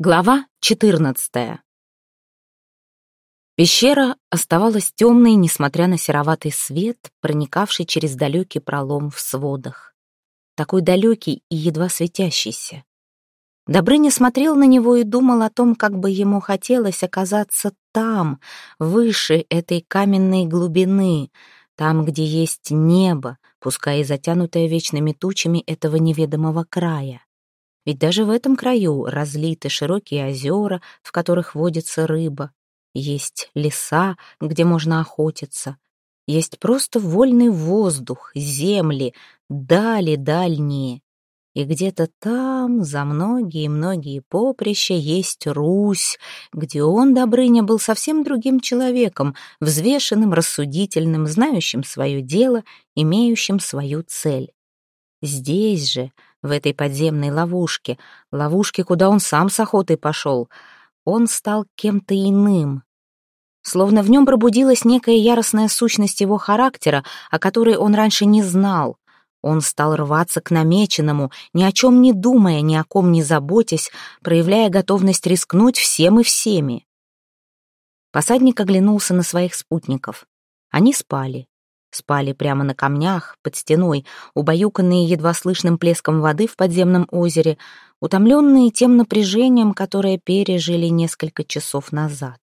Глава 14. Пещера оставалась темной, несмотря на сероватый свет, проникавший через далекий пролом в сводах. Такой далекий и едва светящийся. Добрыня смотрел на него и думал о том, как бы ему хотелось оказаться там, выше этой каменной глубины, там, где есть небо, пускай и затянутое вечными тучами этого неведомого края. Ведь даже в этом краю разлиты широкие озера, в которых водится рыба. Есть леса, где можно охотиться. Есть просто вольный воздух, земли, дали дальние. И где-то там, за многие-многие поприща, есть Русь, где он, Добрыня, был совсем другим человеком, взвешенным, рассудительным, знающим свое дело, имеющим свою цель. Здесь же, в этой подземной ловушке, ловушке, куда он сам с охотой пошел, он стал кем-то иным. Словно в нем пробудилась некая яростная сущность его характера, о которой он раньше не знал. Он стал рваться к намеченному, ни о чем не думая, ни о ком не заботясь, проявляя готовность рискнуть всем и всеми. Посадник оглянулся на своих спутников. Они спали. Спали прямо на камнях, под стеной, убаюканные едва слышным плеском воды в подземном озере, утомленные тем напряжением, которое пережили несколько часов назад.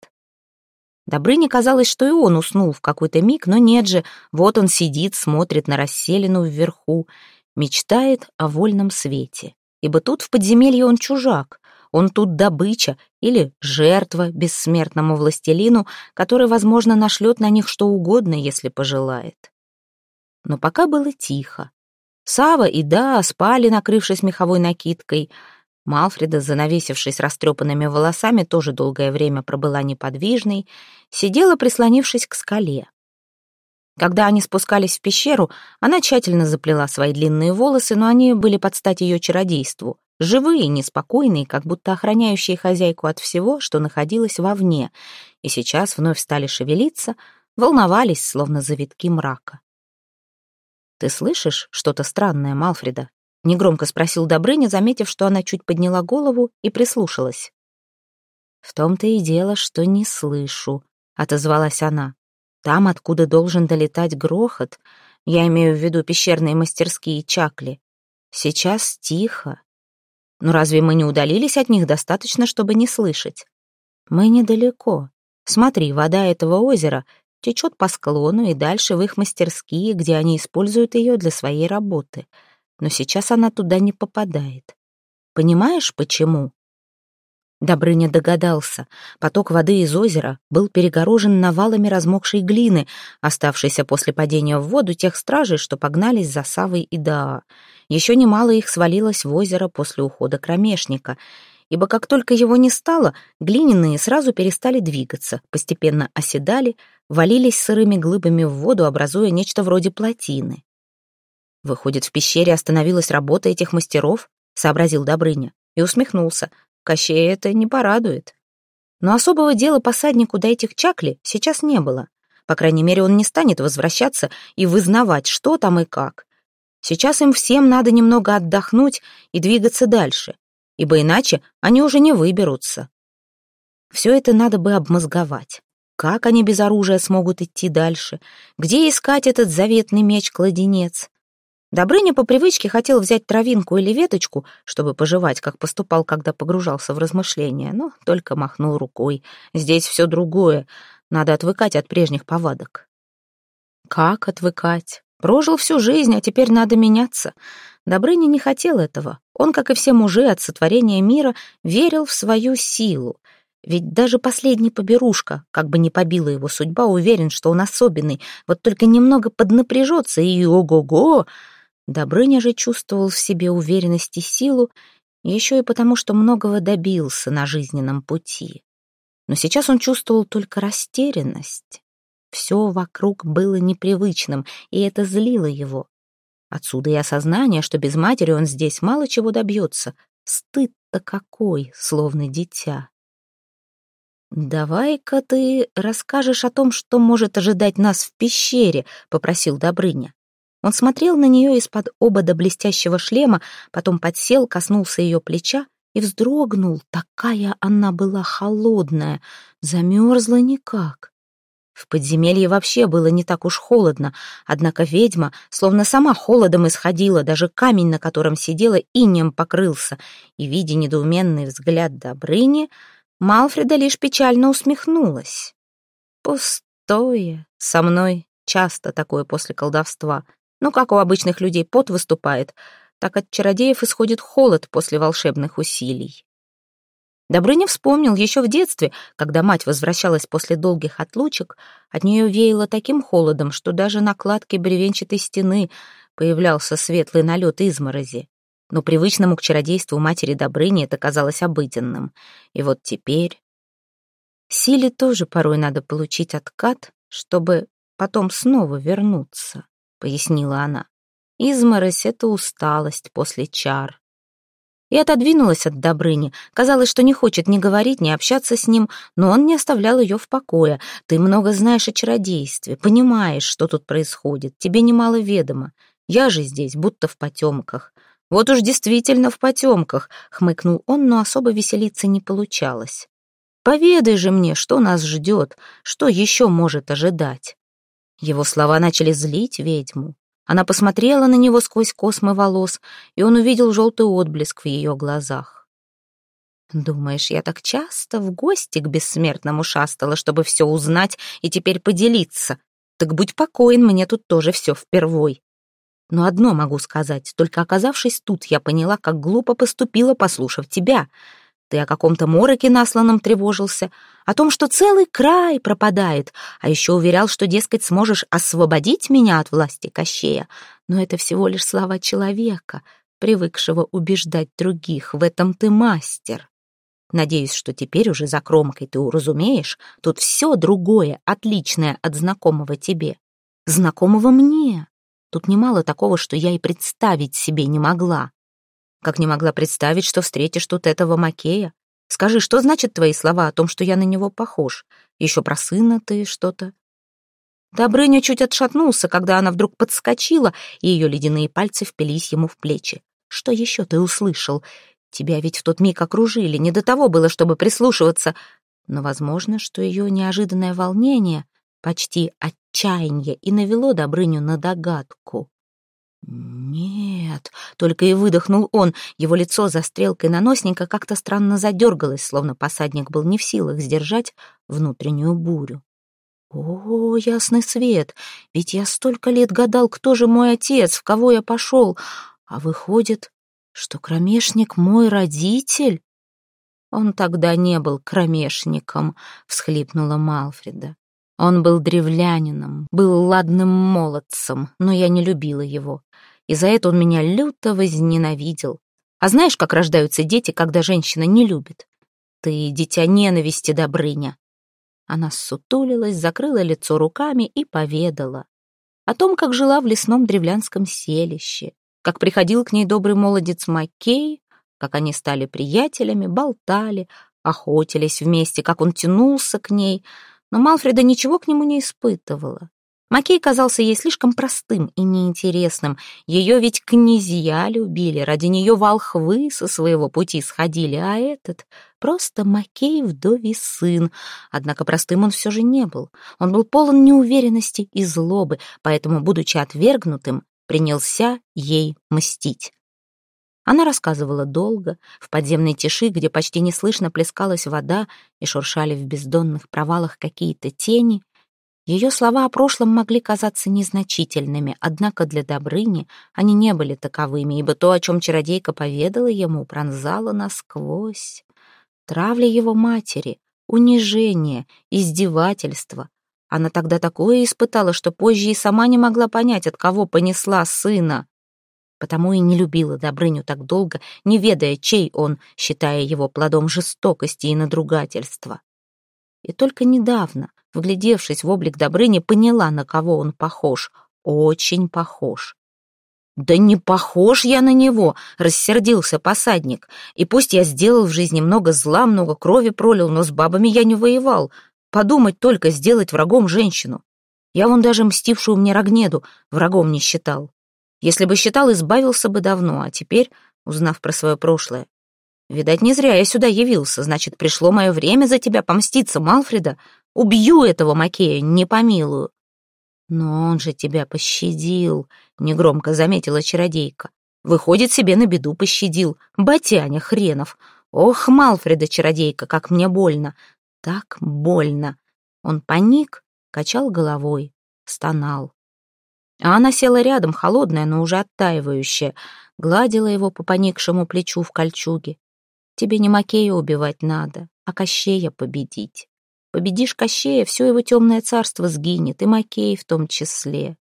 Добрыне казалось, что и он уснул в какой-то миг, но нет же, вот он сидит, смотрит на расселину вверху, мечтает о вольном свете. Ибо тут в подземелье он чужак, он тут добыча или жертва бессмертному властелину, который, возможно, нашлет на них что угодно, если пожелает. Но пока было тихо. Сава и Да спали, накрывшись меховой накидкой. Малфреда, занавесившись растрепанными волосами, тоже долгое время пробыла неподвижной, сидела, прислонившись к скале. Когда они спускались в пещеру, она тщательно заплела свои длинные волосы, но они были под стать ее чародейству. Живые, неспокойные, как будто охраняющие хозяйку от всего, что находилось вовне, и сейчас вновь стали шевелиться, волновались, словно завитки мрака. «Ты слышишь что-то странное, Малфреда?» — негромко спросил Добрыня, заметив, что она чуть подняла голову и прислушалась. «В том-то и дело, что не слышу», — отозвалась она. «Там, откуда должен долетать грохот, я имею в виду пещерные мастерские чакли, сейчас тихо, но разве мы не удалились от них достаточно, чтобы не слышать? Мы недалеко. Смотри, вода этого озера течет по склону и дальше в их мастерские, где они используют ее для своей работы. Но сейчас она туда не попадает. Понимаешь, почему? Добрыня догадался. Поток воды из озера был перегорожен навалами размокшей глины, оставшейся после падения в воду тех стражей, что погнались за Савой и Даа. Еще немало их свалилось в озеро после ухода кромешника, ибо как только его не стало, глиняные сразу перестали двигаться, постепенно оседали, валились сырыми глыбами в воду, образуя нечто вроде плотины. «Выходит, в пещере остановилась работа этих мастеров?» — сообразил Добрыня и усмехнулся. Кощея это не порадует. Но особого дела посаднику до этих чакли сейчас не было. По крайней мере, он не станет возвращаться и вызнавать, что там и как. Сейчас им всем надо немного отдохнуть и двигаться дальше, ибо иначе они уже не выберутся. Все это надо бы обмозговать. Как они без оружия смогут идти дальше? Где искать этот заветный меч-кладенец? Добрыня по привычке хотел взять травинку или веточку, чтобы пожевать, как поступал, когда погружался в размышления, но только махнул рукой. Здесь все другое. Надо отвыкать от прежних повадок. Как отвыкать? Прожил всю жизнь, а теперь надо меняться. Добрыня не хотел этого. Он, как и все мужи от сотворения мира, верил в свою силу. Ведь даже последний поберушка, как бы не побила его судьба, уверен, что он особенный, вот только немного поднапряжется и ого-го. Добрыня же чувствовал в себе уверенность и силу, еще и потому, что многого добился на жизненном пути. Но сейчас он чувствовал только растерянность. Все вокруг было непривычным, и это злило его. Отсюда и осознание, что без матери он здесь мало чего добьется. Стыд-то какой, словно дитя. «Давай-ка ты расскажешь о том, что может ожидать нас в пещере», — попросил Добрыня. Он смотрел на нее из-под обода блестящего шлема, потом подсел, коснулся ее плеча и вздрогнул. Такая она была холодная, замерзла никак. В подземелье вообще было не так уж холодно, однако ведьма словно сама холодом исходила, даже камень, на котором сидела, инем покрылся, и, видя недоуменный взгляд Добрыни, Малфреда лишь печально усмехнулась. «Пустое. Со мной часто такое после колдовства. Ну, как у обычных людей пот выступает, так от чародеев исходит холод после волшебных усилий. Добрыня вспомнил еще в детстве, когда мать возвращалась после долгих отлучек, от нее веяло таким холодом, что даже на кладке бревенчатой стены появлялся светлый налет изморози. Но привычному к чародейству матери Добрыни это казалось обыденным. И вот теперь... Силе тоже порой надо получить откат, чтобы потом снова вернуться, — пояснила она. Изморозь — это усталость после чар и отодвинулась от Добрыни. Казалось, что не хочет ни говорить, ни общаться с ним, но он не оставлял ее в покое. «Ты много знаешь о чародействе, понимаешь, что тут происходит, тебе немало ведомо. Я же здесь, будто в потемках». «Вот уж действительно в потемках», — хмыкнул он, но особо веселиться не получалось. «Поведай же мне, что нас ждет, что еще может ожидать». Его слова начали злить ведьму. Она посмотрела на него сквозь космы волос, и он увидел желтый отблеск в ее глазах. «Думаешь, я так часто в гости к бессмертному шастала, чтобы все узнать и теперь поделиться? Так будь покоен, мне тут тоже все впервой. Но одно могу сказать, только оказавшись тут, я поняла, как глупо поступила, послушав тебя. Ты о каком-то мороке насланном тревожился, о том, что целый край пропадает, а еще уверял, что, дескать, сможешь освободить меня от власти Кощея. Но это всего лишь слова человека, привыкшего убеждать других. В этом ты мастер. Надеюсь, что теперь уже за кромкой ты уразумеешь, тут все другое, отличное от знакомого тебе. Знакомого мне. Тут немало такого, что я и представить себе не могла. Как не могла представить, что встретишь тут этого Макея. Скажи, что значит твои слова о том, что я на него похож? Еще про сына ты что-то?» Добрыня чуть отшатнулся, когда она вдруг подскочила, и ее ледяные пальцы впились ему в плечи. «Что еще ты услышал? Тебя ведь в тот миг окружили, не до того было, чтобы прислушиваться. Но возможно, что ее неожиданное волнение, почти отчаяние, и навело Добрыню на догадку. «Нет», — только и выдохнул он. Его лицо за стрелкой наносника как-то странно задергалось, словно посадник был не в силах сдержать внутреннюю бурю. «О, ясный свет! Ведь я столько лет гадал, кто же мой отец, в кого я пошел. А выходит, что кромешник мой родитель?» «Он тогда не был кромешником», — всхлипнула Малфреда. Он был древлянином, был ладным молодцем, но я не любила его. И за это он меня люто возненавидел. А знаешь, как рождаются дети, когда женщина не любит? Ты дитя ненависти, Добрыня. Она ссутулилась, закрыла лицо руками и поведала о том, как жила в лесном древлянском селище, как приходил к ней добрый молодец Маккей, как они стали приятелями, болтали, охотились вместе, как он тянулся к ней — но Малфреда ничего к нему не испытывала. Макей казался ей слишком простым и неинтересным. Ее ведь князья любили, ради нее волхвы со своего пути сходили, а этот просто Макей вдовий сын. Однако простым он все же не был. Он был полон неуверенности и злобы, поэтому, будучи отвергнутым, принялся ей мстить. Она рассказывала долго, в подземной тиши, где почти неслышно плескалась вода и шуршали в бездонных провалах какие-то тени. Ее слова о прошлом могли казаться незначительными, однако для Добрыни они не были таковыми, ибо то, о чем чародейка поведала ему, пронзало насквозь. Травля его матери, унижение, издевательство. Она тогда такое испытала, что позже и сама не могла понять, от кого понесла сына потому и не любила Добрыню так долго, не ведая, чей он, считая его плодом жестокости и надругательства. И только недавно, вглядевшись в облик Добрыни, поняла, на кого он похож. Очень похож. «Да не похож я на него!» — рассердился посадник. «И пусть я сделал в жизни много зла, много крови пролил, но с бабами я не воевал. Подумать только сделать врагом женщину. Я вон даже мстившую мне Рогнеду врагом не считал. Если бы считал, избавился бы давно, а теперь, узнав про свое прошлое, Видать, не зря я сюда явился, значит, пришло мое время за тебя помститься, Малфреда. Убью этого Макея, не помилую. Но он же тебя пощадил, негромко заметила чародейка. Выходит, себе на беду пощадил. Батяня хренов. Ох, Малфреда, чародейка, как мне больно. Так больно. Он паник, качал головой, стонал. А она села рядом, холодная, но уже оттаивающая, гладила его по поникшему плечу в кольчуге. Тебе не Макея убивать надо, а Кощея победить. Победишь Кощея, все его темное царство сгинет, и Макей в том числе.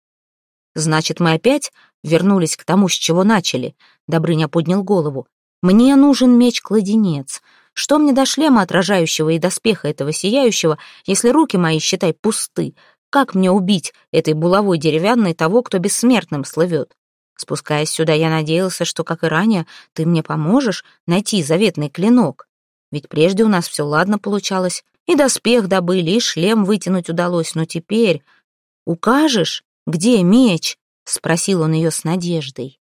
Значит, мы опять вернулись к тому, с чего начали. Добрыня поднял голову. Мне нужен меч-кладенец. Что мне до шлема отражающего и доспеха этого сияющего, если руки мои, считай, пусты? Как мне убить этой булавой деревянной того, кто бессмертным слывет? Спускаясь сюда, я надеялся, что, как и ранее, ты мне поможешь найти заветный клинок. Ведь прежде у нас все ладно получалось. И доспех добыли, и шлем вытянуть удалось, но теперь... Укажешь, где меч? Спросил он ее с надеждой.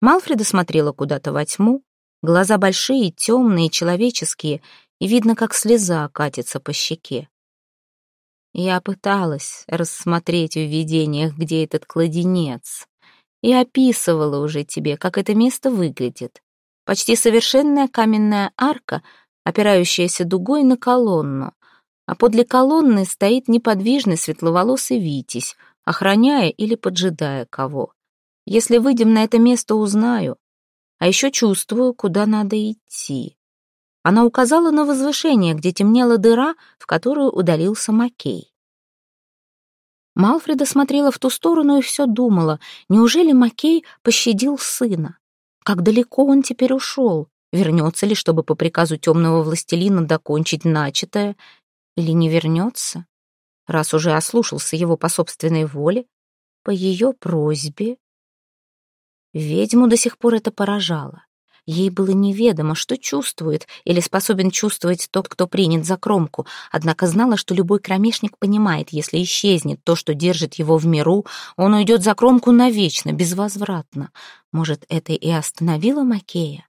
Малфреда смотрела куда-то во тьму. Глаза большие, темные, человеческие, и видно, как слеза катится по щеке. Я пыталась рассмотреть в видениях, где этот кладенец, и описывала уже тебе, как это место выглядит. Почти совершенная каменная арка, опирающаяся дугой на колонну, а подле колонны стоит неподвижный светловолосый Витязь, охраняя или поджидая кого. Если выйдем на это место, узнаю. А еще чувствую, куда надо идти. Она указала на возвышение, где темнела дыра, в которую удалился Макей. Малфреда смотрела в ту сторону и все думала, неужели Макей пощадил сына? Как далеко он теперь ушел? Вернется ли, чтобы по приказу темного властелина докончить начатое? Или не вернется? Раз уже ослушался его по собственной воле, по ее просьбе. Ведьму до сих пор это поражало. Ей было неведомо, что чувствует или способен чувствовать тот, кто принят за кромку, однако знала, что любой кромешник понимает, если исчезнет то, что держит его в миру, он уйдет за кромку навечно, безвозвратно. Может, это и остановило Макея?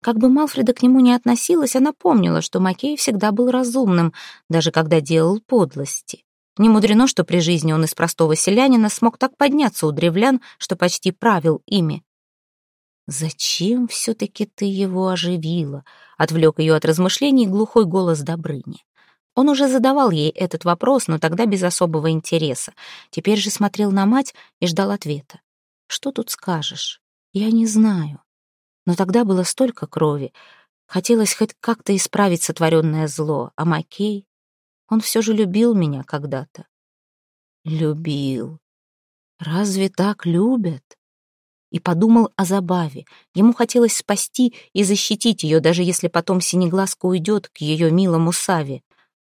Как бы Малфреда к нему не относилась, она помнила, что Макей всегда был разумным, даже когда делал подлости. Не мудрено, что при жизни он из простого селянина смог так подняться у древлян, что почти правил ими. «Зачем все-таки ты его оживила?» — отвлек ее от размышлений глухой голос Добрыни. Он уже задавал ей этот вопрос, но тогда без особого интереса. Теперь же смотрел на мать и ждал ответа. «Что тут скажешь? Я не знаю. Но тогда было столько крови. Хотелось хоть как-то исправить сотворенное зло. А Макей, он все же любил меня когда-то». «Любил. Разве так любят?» И подумал о забаве. Ему хотелось спасти и защитить ее, даже если потом Синеглазка уйдет к ее милому Саве.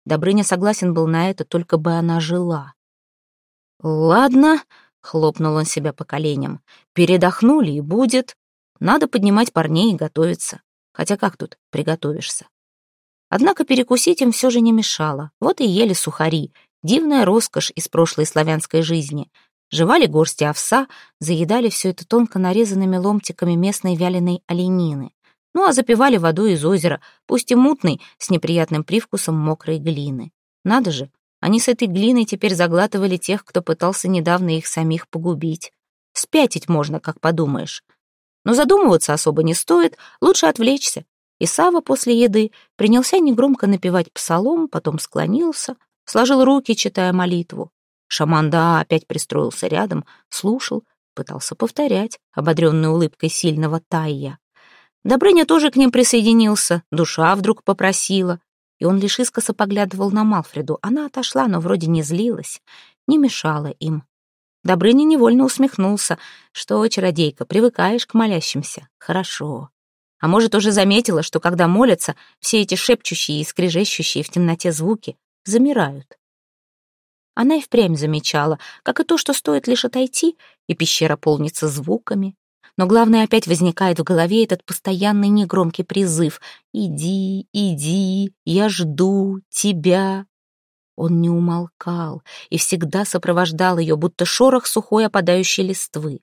Добрыня согласен был на это, только бы она жила. «Ладно», — хлопнул он себя по коленям, — «передохнули и будет. Надо поднимать парней и готовиться. Хотя как тут приготовишься?» Однако перекусить им все же не мешало. Вот и ели сухари. Дивная роскошь из прошлой славянской жизни — Жевали горсти овса, заедали все это тонко нарезанными ломтиками местной вяленой оленины. Ну а запивали водой из озера, пусть и мутной, с неприятным привкусом мокрой глины. Надо же, они с этой глиной теперь заглатывали тех, кто пытался недавно их самих погубить. Спятить можно, как подумаешь. Но задумываться особо не стоит, лучше отвлечься. И Сава после еды принялся негромко напевать псалом, потом склонился, сложил руки, читая молитву. Шаман да опять пристроился рядом, слушал, пытался повторять, ободренной улыбкой сильного Тайя. Добрыня тоже к ним присоединился, душа вдруг попросила, и он лишь искоса поглядывал на Малфреду. Она отошла, но вроде не злилась, не мешала им. Добрыня невольно усмехнулся. «Что, чародейка, привыкаешь к молящимся? Хорошо. А может, уже заметила, что когда молятся, все эти шепчущие и скрежещущие в темноте звуки замирают. Она и впрямь замечала, как и то, что стоит лишь отойти, и пещера полнится звуками. Но главное, опять возникает в голове этот постоянный негромкий призыв «Иди, иди, я жду тебя». Он не умолкал и всегда сопровождал ее, будто шорох сухой опадающей листвы.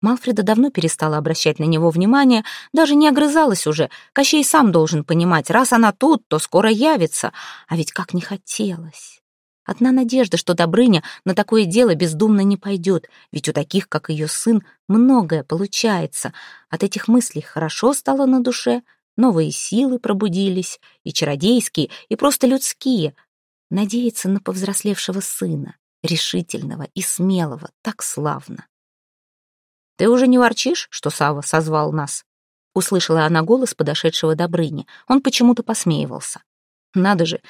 Малфреда давно перестала обращать на него внимание, даже не огрызалась уже. Кощей сам должен понимать, раз она тут, то скоро явится. А ведь как не хотелось. Одна надежда, что Добрыня на такое дело бездумно не пойдет, ведь у таких, как ее сын, многое получается. От этих мыслей хорошо стало на душе, новые силы пробудились, и чародейские, и просто людские. Надеяться на повзрослевшего сына, решительного и смелого, так славно. «Ты уже не ворчишь, что Сава созвал нас?» Услышала она голос подошедшего Добрыни. Он почему-то посмеивался. «Надо же,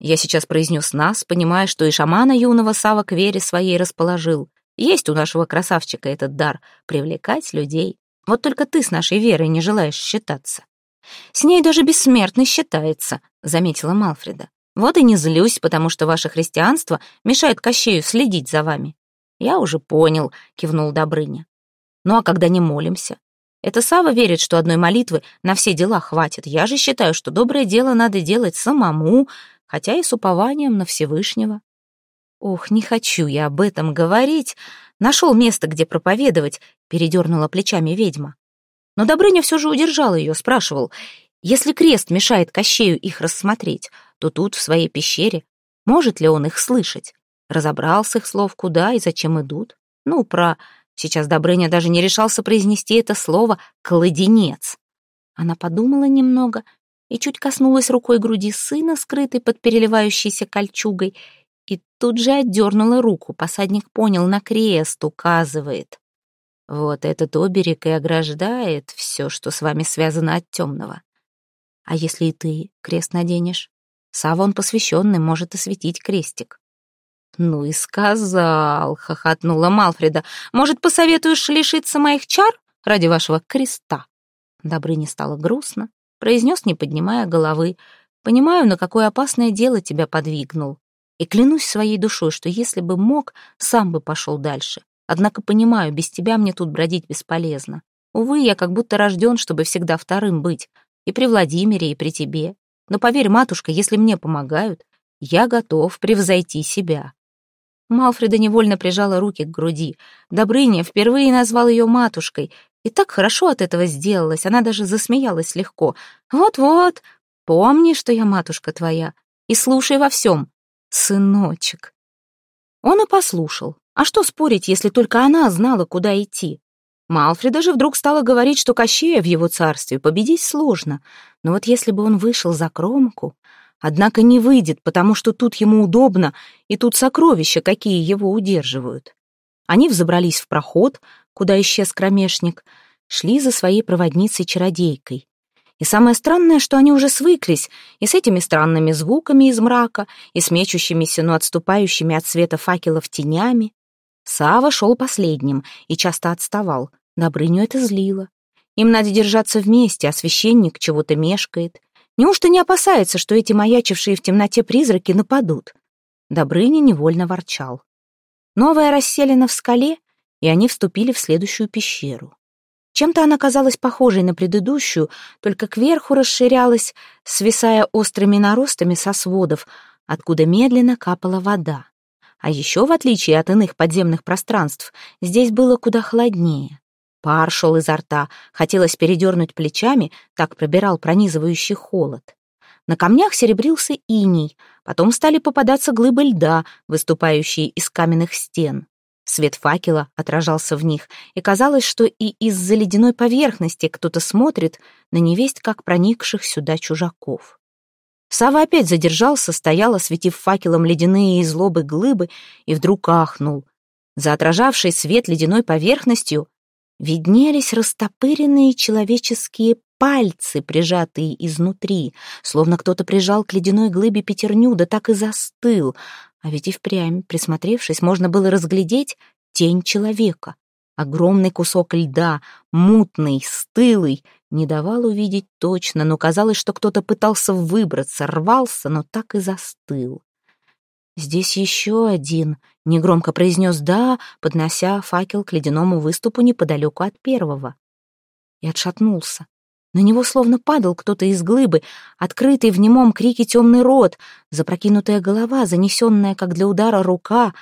я сейчас произнес нас, понимая, что и шамана юного Сава к вере своей расположил. Есть у нашего красавчика этот дар — привлекать людей. Вот только ты с нашей верой не желаешь считаться». «С ней даже бессмертный считается», — заметила Малфреда. «Вот и не злюсь, потому что ваше христианство мешает Кощею следить за вами». «Я уже понял», — кивнул Добрыня. Ну а когда не молимся? Это Сава верит, что одной молитвы на все дела хватит. Я же считаю, что доброе дело надо делать самому, хотя и с упованием на Всевышнего. Ох, не хочу я об этом говорить. Нашел место, где проповедовать, передернула плечами ведьма. Но Добрыня все же удержал ее, спрашивал, если крест мешает Кощею их рассмотреть, то тут, в своей пещере, может ли он их слышать? Разобрался их слов, куда и зачем идут? Ну, про Сейчас Добрыня даже не решался произнести это слово «кладенец». Она подумала немного и чуть коснулась рукой груди сына, скрытой под переливающейся кольчугой, и тут же отдернула руку. Посадник понял, на крест указывает. Вот этот оберег и ограждает все, что с вами связано от темного. А если и ты крест наденешь? Сава он посвященный, может осветить крестик. «Ну и сказал», — хохотнула Малфреда. «Может, посоветуешь лишиться моих чар ради вашего креста?» Добрыне стало грустно, произнес, не поднимая головы. «Понимаю, на какое опасное дело тебя подвигнул. И клянусь своей душой, что если бы мог, сам бы пошел дальше. Однако понимаю, без тебя мне тут бродить бесполезно. Увы, я как будто рожден, чтобы всегда вторым быть. И при Владимире, и при тебе. Но поверь, матушка, если мне помогают, я готов превзойти себя. Малфреда невольно прижала руки к груди. Добрыня впервые назвал ее матушкой. И так хорошо от этого сделалось, она даже засмеялась легко. «Вот-вот, помни, что я матушка твоя, и слушай во всем, сыночек». Он и послушал. А что спорить, если только она знала, куда идти? Малфреда же вдруг стала говорить, что Кощея в его царстве победить сложно. Но вот если бы он вышел за кромку, Однако не выйдет, потому что тут ему удобно, и тут сокровища, какие его удерживают. Они взобрались в проход, куда исчез кромешник, шли за своей проводницей-чародейкой. И самое странное, что они уже свыклись и с этими странными звуками из мрака, и с мечущимися, но отступающими от света факелов тенями. Сава шел последним и часто отставал. Добрыню это злило. Им надо держаться вместе, а священник чего-то мешкает. Неужто не опасается, что эти маячившие в темноте призраки нападут? Добрыня невольно ворчал. Новая расселена в скале, и они вступили в следующую пещеру. Чем-то она казалась похожей на предыдущую, только кверху расширялась, свисая острыми наростами со сводов, откуда медленно капала вода. А еще, в отличие от иных подземных пространств, здесь было куда холоднее. Пар шел изо рта, хотелось передернуть плечами, так пробирал пронизывающий холод. На камнях серебрился иней, потом стали попадаться глыбы льда, выступающие из каменных стен. Свет факела отражался в них, и казалось, что и из-за ледяной поверхности кто-то смотрит на невесть, как проникших сюда чужаков. Сава опять задержался, стоял, осветив факелом ледяные излобы глыбы, и вдруг ахнул. За отражавшей свет ледяной поверхностью виднелись растопыренные человеческие пальцы, прижатые изнутри, словно кто-то прижал к ледяной глыбе пятерню, да так и застыл. А ведь и впрямь, присмотревшись, можно было разглядеть тень человека. Огромный кусок льда, мутный, стылый, не давал увидеть точно, но казалось, что кто-то пытался выбраться, рвался, но так и застыл. «Здесь еще один», — негромко произнес «да», поднося факел к ледяному выступу неподалеку от первого. И отшатнулся. На него словно падал кто-то из глыбы, открытый в немом крике темный рот, запрокинутая голова, занесенная, как для удара, рука.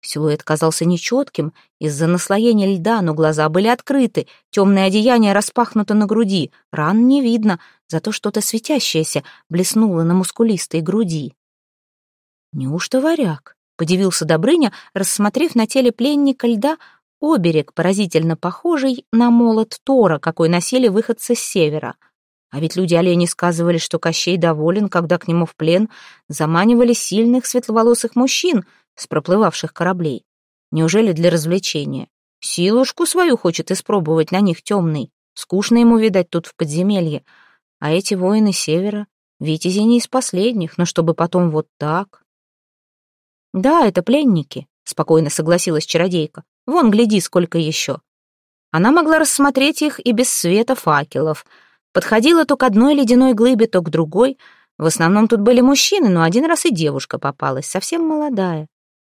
Силуэт казался нечетким из-за наслоения льда, но глаза были открыты, темное одеяние распахнуто на груди, ран не видно, зато что-то светящееся блеснуло на мускулистой груди. «Неужто варяг?» — подивился Добрыня, рассмотрев на теле пленника льда оберег, поразительно похожий на молот Тора, какой носили выходцы с севера. А ведь люди-олени сказывали, что Кощей доволен, когда к нему в плен заманивали сильных светловолосых мужчин — с проплывавших кораблей. Неужели для развлечения? Силушку свою хочет испробовать на них темный. Скучно ему, видать, тут в подземелье. А эти воины севера, витязи не из последних, но чтобы потом вот так. Да, это пленники, спокойно согласилась чародейка. Вон, гляди, сколько еще. Она могла рассмотреть их и без света факелов. Подходила то к одной ледяной глыбе, то к другой. В основном тут были мужчины, но один раз и девушка попалась, совсем молодая.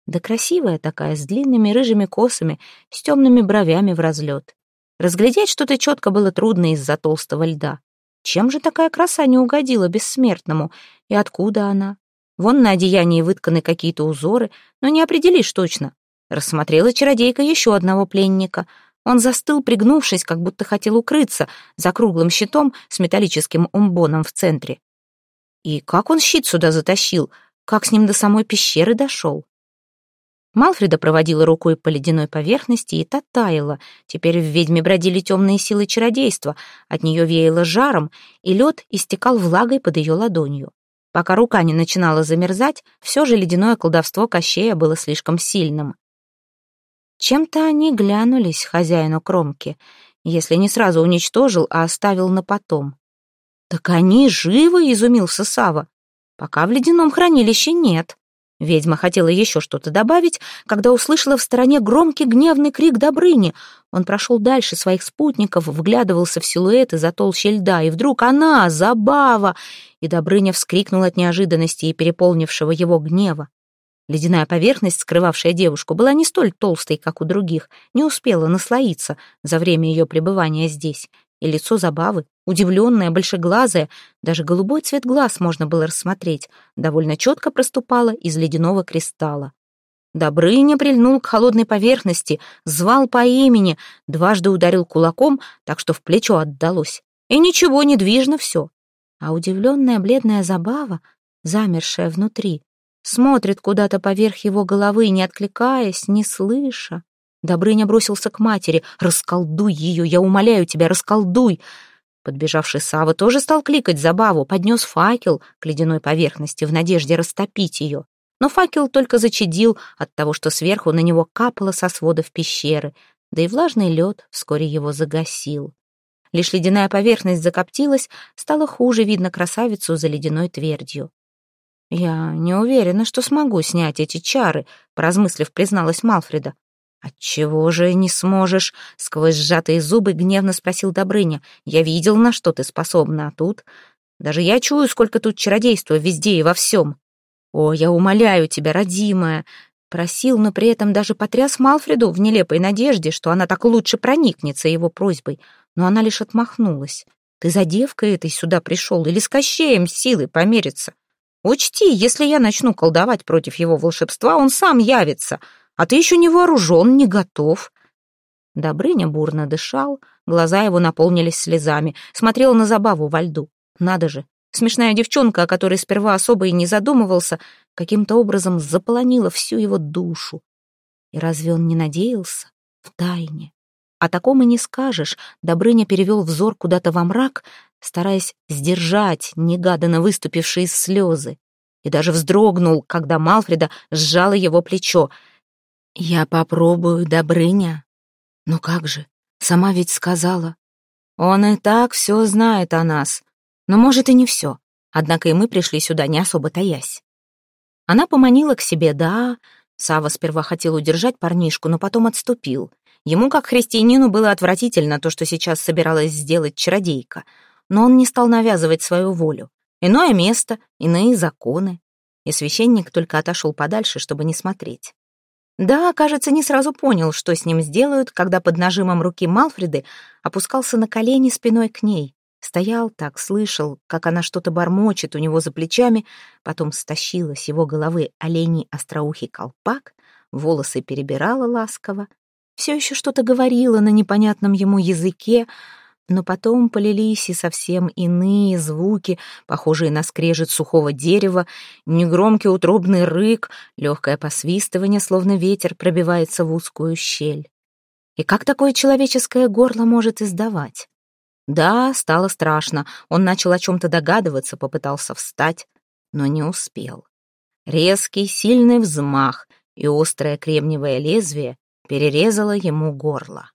Да красивая такая, с длинными рыжими косами, с темными бровями в разлет. Разглядеть что-то четко было трудно из-за толстого льда. Чем же такая краса не угодила бессмертному? И откуда она? Вон на одеянии вытканы какие-то узоры, но не определишь точно. Рассмотрела чародейка еще одного пленника. Он застыл, пригнувшись, как будто хотел укрыться за круглым щитом с металлическим умбоном в центре. И как он щит сюда затащил? Как с ним до самой пещеры дошел? Малфреда проводила рукой по ледяной поверхности, и та таяла. Теперь в ведьме бродили темные силы чародейства. От нее веяло жаром, и лед истекал влагой под ее ладонью. Пока рука не начинала замерзать, все же ледяное колдовство Кощея было слишком сильным. Чем-то они глянулись хозяину кромки, если не сразу уничтожил, а оставил на потом. «Так они живы!» — изумился Сава. «Пока в ледяном хранилище нет». Ведьма хотела еще что-то добавить, когда услышала в стороне громкий гневный крик Добрыни. Он прошел дальше своих спутников, вглядывался в силуэты за толщей льда, и вдруг она, Забава! И Добрыня вскрикнул от неожиданности и переполнившего его гнева. Ледяная поверхность, скрывавшая девушку, была не столь толстой, как у других, не успела наслоиться за время ее пребывания здесь и лицо забавы, удивленное, большеглазое, даже голубой цвет глаз можно было рассмотреть, довольно четко проступало из ледяного кристалла. Добрыня прильнул к холодной поверхности, звал по имени, дважды ударил кулаком, так что в плечо отдалось. И ничего, недвижно все. А удивленная бледная забава, замершая внутри, смотрит куда-то поверх его головы, не откликаясь, не слыша. Добрыня бросился к матери. «Расколдуй ее, я умоляю тебя, расколдуй!» Подбежавший Сава тоже стал кликать забаву, поднес факел к ледяной поверхности в надежде растопить ее. Но факел только зачадил от того, что сверху на него капало со сводов пещеры, да и влажный лед вскоре его загасил. Лишь ледяная поверхность закоптилась, стало хуже видно красавицу за ледяной твердью. «Я не уверена, что смогу снять эти чары», — поразмыслив, призналась Малфреда. «Отчего же не сможешь?» — сквозь сжатые зубы гневно спросил Добрыня. «Я видел, на что ты способна, а тут...» «Даже я чую, сколько тут чародейства везде и во всем». «О, я умоляю тебя, родимая!» Просил, но при этом даже потряс Малфреду в нелепой надежде, что она так лучше проникнется его просьбой. Но она лишь отмахнулась. «Ты за девкой этой сюда пришел или с Кощеем силой помериться? Учти, если я начну колдовать против его волшебства, он сам явится» а ты еще не вооружен, не готов». Добрыня бурно дышал, глаза его наполнились слезами, смотрел на забаву во льду. Надо же, смешная девчонка, о которой сперва особо и не задумывался, каким-то образом заполонила всю его душу. И разве он не надеялся? В тайне. О таком и не скажешь. Добрыня перевел взор куда-то во мрак, стараясь сдержать негаданно выступившие слезы. И даже вздрогнул, когда Малфреда сжала его плечо — «Я попробую, Добрыня. Ну как же, сама ведь сказала. Он и так все знает о нас. Но, может, и не все. Однако и мы пришли сюда, не особо таясь». Она поманила к себе, да. Сава сперва хотел удержать парнишку, но потом отступил. Ему, как христианину, было отвратительно то, что сейчас собиралась сделать чародейка. Но он не стал навязывать свою волю. Иное место, иные законы. И священник только отошел подальше, чтобы не смотреть. Да, кажется, не сразу понял, что с ним сделают, когда под нажимом руки Малфреды опускался на колени спиной к ней. Стоял так, слышал, как она что-то бормочет у него за плечами, потом стащила с его головы оленей остроухий колпак, волосы перебирала ласково, все еще что-то говорила на непонятном ему языке, но потом полились и совсем иные звуки, похожие на скрежет сухого дерева, негромкий утробный рык, легкое посвистывание, словно ветер пробивается в узкую щель. И как такое человеческое горло может издавать? Да, стало страшно. Он начал о чем-то догадываться, попытался встать, но не успел. Резкий, сильный взмах, и острое кремниевое лезвие перерезало ему горло.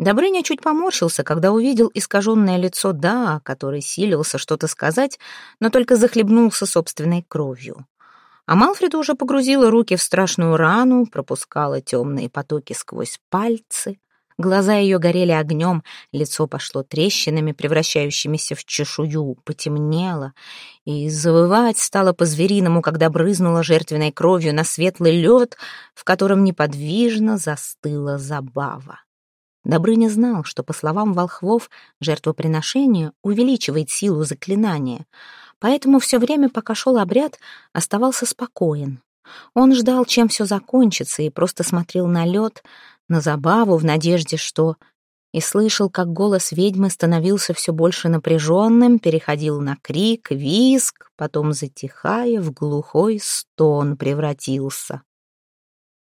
Добрыня чуть поморщился, когда увидел искаженное лицо Да, который силился что-то сказать, но только захлебнулся собственной кровью. А Малфреда уже погрузила руки в страшную рану, пропускала темные потоки сквозь пальцы. Глаза ее горели огнем, лицо пошло трещинами, превращающимися в чешую, потемнело, и завывать стало по-звериному, когда брызнула жертвенной кровью на светлый лед, в котором неподвижно застыла забава. Добрыня знал, что, по словам волхвов, жертвоприношение увеличивает силу заклинания, поэтому все время, пока шел обряд, оставался спокоен. Он ждал, чем все закончится, и просто смотрел на лед, на забаву, в надежде, что... И слышал, как голос ведьмы становился все больше напряженным, переходил на крик, визг, потом, затихая, в глухой стон превратился.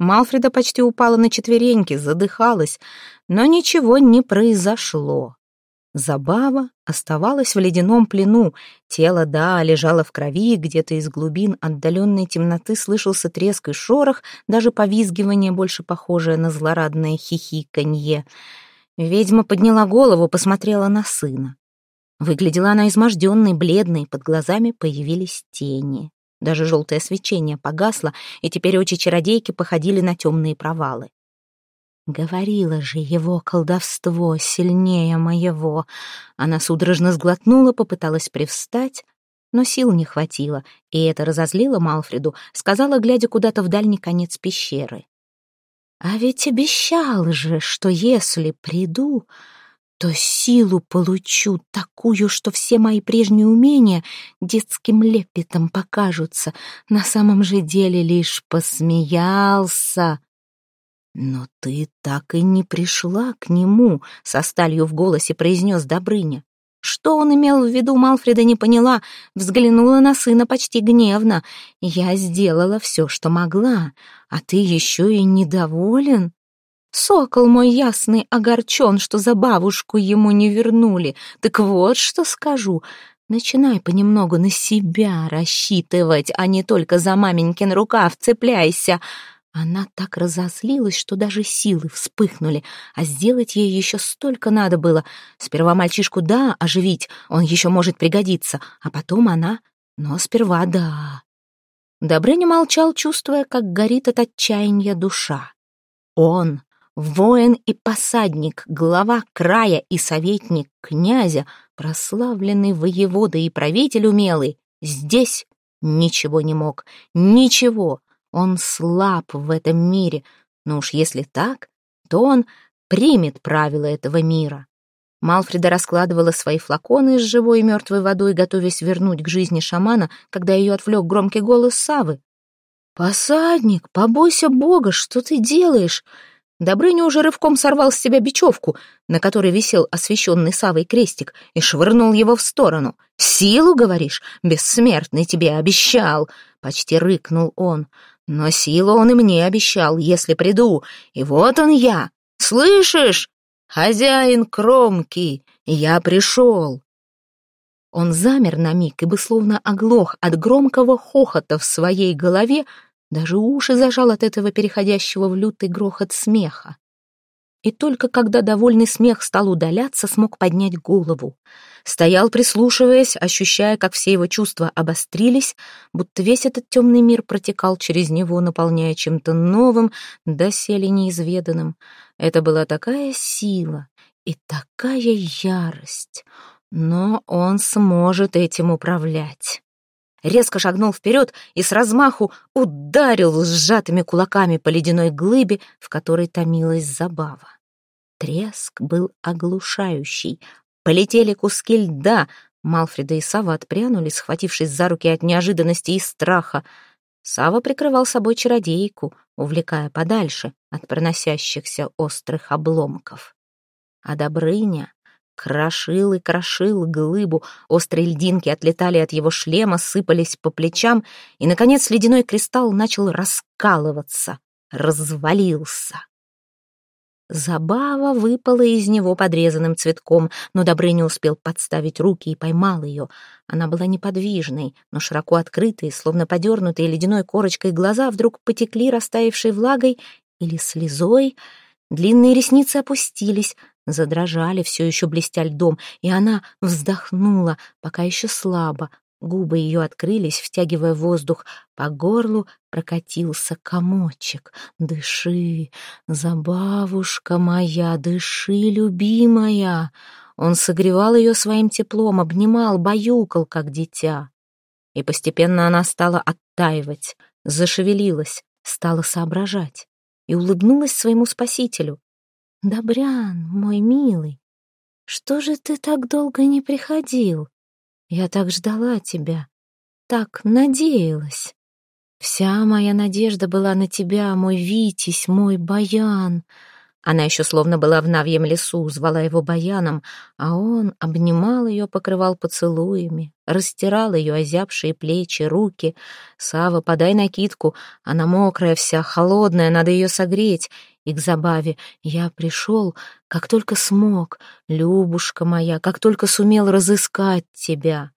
Малфреда почти упала на четвереньки, задыхалась, но ничего не произошло. Забава оставалась в ледяном плену, тело, да, лежало в крови, где-то из глубин отдаленной темноты слышался треск и шорох, даже повизгивание, больше похожее на злорадное хихиканье. Ведьма подняла голову, посмотрела на сына. Выглядела она изможденной, бледной, под глазами появились тени. Даже желтое свечение погасло, и теперь очи чародейки походили на темные провалы. Говорила же его колдовство сильнее моего. Она судорожно сглотнула, попыталась привстать, но сил не хватило, и это разозлило Малфреду, сказала, глядя куда-то в дальний конец пещеры. «А ведь обещал же, что если приду, то силу получу такую, что все мои прежние умения детским лепетом покажутся. На самом же деле лишь посмеялся. Но ты так и не пришла к нему, со сталью в голосе произнес Добрыня. Что он имел в виду, Малфреда не поняла, взглянула на сына почти гневно. «Я сделала все, что могла, а ты еще и недоволен?» Сокол мой ясный огорчен, что за бабушку ему не вернули. Так вот, что скажу. Начинай понемногу на себя рассчитывать, а не только за маменькин рукав цепляйся. Она так разозлилась, что даже силы вспыхнули, а сделать ей еще столько надо было. Сперва мальчишку да, оживить, он еще может пригодиться, а потом она, но сперва да. Добрыня молчал, чувствуя, как горит от отчаяния душа. Он воин и посадник, глава края и советник князя, прославленный воевода и правитель умелый, здесь ничего не мог, ничего. Он слаб в этом мире, но уж если так, то он примет правила этого мира. Малфреда раскладывала свои флаконы с живой и мертвой водой, готовясь вернуть к жизни шамана, когда ее отвлек громкий голос Савы. «Посадник, побойся Бога, что ты делаешь? Добрыня уже рывком сорвал с себя бечевку, на которой висел освещенный Савой крестик, и швырнул его в сторону. «Силу, говоришь? Бессмертный тебе обещал!» — почти рыкнул он. «Но силу он и мне обещал, если приду. И вот он я! Слышишь? Хозяин кромки! Я пришел!» Он замер на миг и бы словно оглох от громкого хохота в своей голове, даже уши зажал от этого переходящего в лютый грохот смеха. И только когда довольный смех стал удаляться, смог поднять голову. Стоял, прислушиваясь, ощущая, как все его чувства обострились, будто весь этот темный мир протекал через него, наполняя чем-то новым, доселе неизведанным. Это была такая сила и такая ярость, но он сможет этим управлять резко шагнул вперед и с размаху ударил сжатыми кулаками по ледяной глыбе, в которой томилась забава. Треск был оглушающий. Полетели куски льда. Малфреда и Сава отпрянули, схватившись за руки от неожиданности и страха. Сава прикрывал собой чародейку, увлекая подальше от проносящихся острых обломков. А Добрыня крошил и крошил глыбу, острые льдинки отлетали от его шлема, сыпались по плечам, и, наконец, ледяной кристалл начал раскалываться, развалился. Забава выпала из него подрезанным цветком, но Добрыня успел подставить руки и поймал ее. Она была неподвижной, но широко открытые, словно подернутые ледяной корочкой глаза вдруг потекли растаявшей влагой или слезой. Длинные ресницы опустились, задрожали, все еще блестя льдом, и она вздохнула, пока еще слабо, Губы ее открылись, втягивая воздух. По горлу прокатился комочек. «Дыши, забавушка моя, дыши, любимая!» Он согревал ее своим теплом, обнимал, баюкал, как дитя. И постепенно она стала оттаивать, зашевелилась, стала соображать и улыбнулась своему спасителю. «Добрян, мой милый, что же ты так долго не приходил?» Я так ждала тебя, так надеялась. Вся моя надежда была на тебя, мой Витязь, мой Баян. Она еще словно была в Навьем лесу, звала его Баяном, а он обнимал ее, покрывал поцелуями, растирал ее озябшие плечи, руки. «Сава, подай накидку, она мокрая вся, холодная, надо ее согреть» и к забаве. Я пришел, как только смог, Любушка моя, как только сумел разыскать тебя.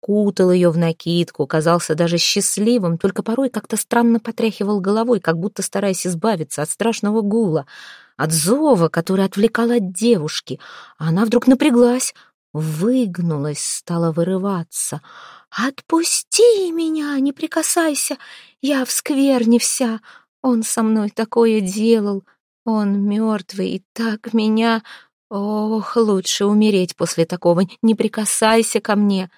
Кутал ее в накидку, казался даже счастливым, только порой как-то странно потряхивал головой, как будто стараясь избавиться от страшного гула, от зова, который отвлекал от девушки. Она вдруг напряглась, выгнулась, стала вырываться. «Отпусти меня, не прикасайся, я в скверне вся, он со мной такое делал. Он мертвый и так меня... Ох, лучше умереть после такого. Не прикасайся ко мне.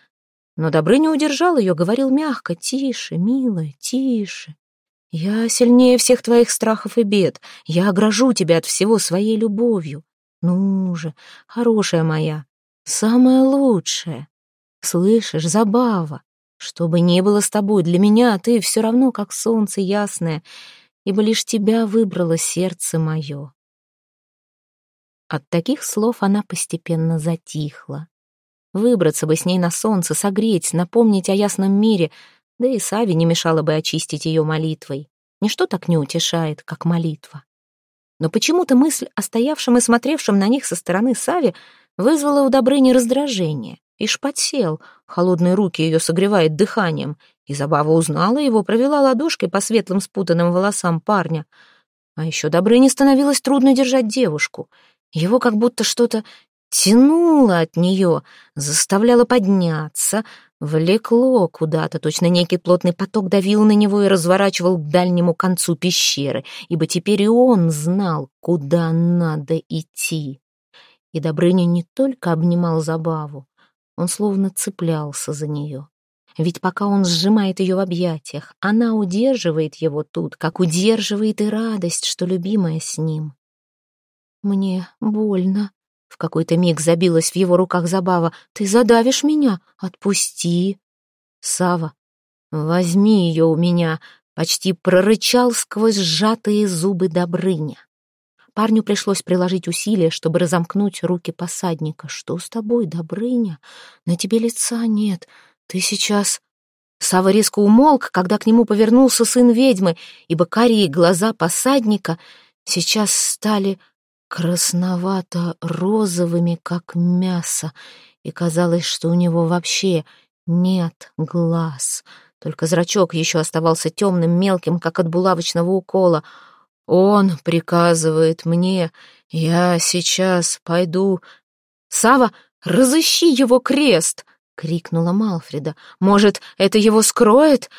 Но Добрыня удержал ее, говорил мягко. Тише, милая, тише. Я сильнее всех твоих страхов и бед. Я огражу тебя от всего своей любовью. Ну же, хорошая моя, самая лучшая. Слышишь, забава. Что бы ни было с тобой, для меня ты все равно как солнце ясное ибо лишь тебя выбрало сердце мое». От таких слов она постепенно затихла. Выбраться бы с ней на солнце, согреть, напомнить о ясном мире, да и Саве не мешало бы очистить ее молитвой. Ничто так не утешает, как молитва. Но почему-то мысль о стоявшем и смотревшем на них со стороны Саве вызвала у Добрыни раздражение. Ишь подсел, холодные руки ее согревает дыханием, и Забава узнала его, провела ладошкой по светлым спутанным волосам парня. А еще Добрыне становилось трудно держать девушку. Его как будто что-то тянуло от нее, заставляло подняться, влекло куда-то, точно некий плотный поток давил на него и разворачивал к дальнему концу пещеры, ибо теперь и он знал, куда надо идти. И Добрыня не только обнимал Забаву, он словно цеплялся за нее. Ведь пока он сжимает ее в объятиях, она удерживает его тут, как удерживает и радость, что любимая с ним. «Мне больно», — в какой-то миг забилась в его руках забава. «Ты задавишь меня? Отпусти!» Сава, возьми ее у меня!» — почти прорычал сквозь сжатые зубы Добрыня. Парню пришлось приложить усилия, чтобы разомкнуть руки посадника. «Что с тобой, Добрыня? На тебе лица нет. «Ты сейчас...» Сава резко умолк, когда к нему повернулся сын ведьмы, ибо карие глаза посадника сейчас стали красновато-розовыми, как мясо, и казалось, что у него вообще нет глаз. Только зрачок еще оставался темным, мелким, как от булавочного укола. «Он приказывает мне, я сейчас пойду...» «Сава, разыщи его крест!» — крикнула Малфреда. «Может, это его скроет?»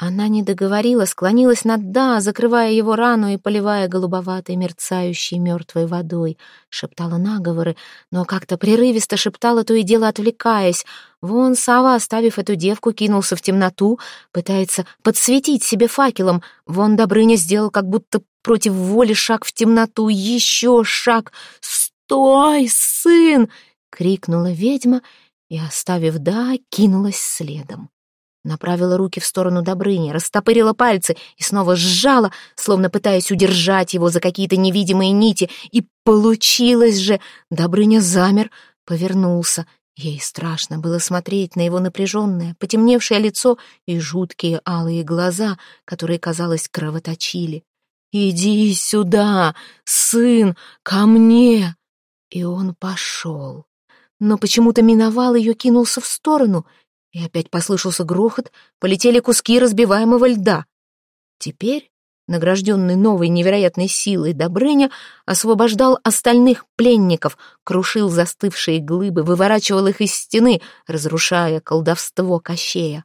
Она не договорила, склонилась над «да», закрывая его рану и поливая голубоватой, мерцающей мертвой водой. Шептала наговоры, но как-то прерывисто шептала, то и дело отвлекаясь. Вон Сава, оставив эту девку, кинулся в темноту, пытается подсветить себе факелом. Вон Добрыня сделал как будто против воли шаг в темноту. Еще шаг. «Стой, сын!» — крикнула ведьма — и, оставив «да», кинулась следом. Направила руки в сторону Добрыни, растопырила пальцы и снова сжала, словно пытаясь удержать его за какие-то невидимые нити. И получилось же! Добрыня замер, повернулся. Ей страшно было смотреть на его напряженное, потемневшее лицо и жуткие алые глаза, которые, казалось, кровоточили. «Иди сюда, сын, ко мне!» И он пошел. Но почему-то миновал ее, кинулся в сторону — и опять послышался грохот, полетели куски разбиваемого льда. Теперь, награжденный новой невероятной силой, Добрыня освобождал остальных пленников, крушил застывшие глыбы, выворачивал их из стены, разрушая колдовство Кощея.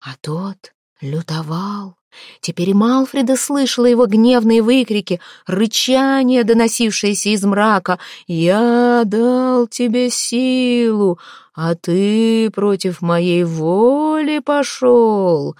А тот лютовал. Теперь и Малфреда слышала его гневные выкрики, рычание, доносившееся из мрака. «Я дал тебе силу, а ты против моей воли пошел!»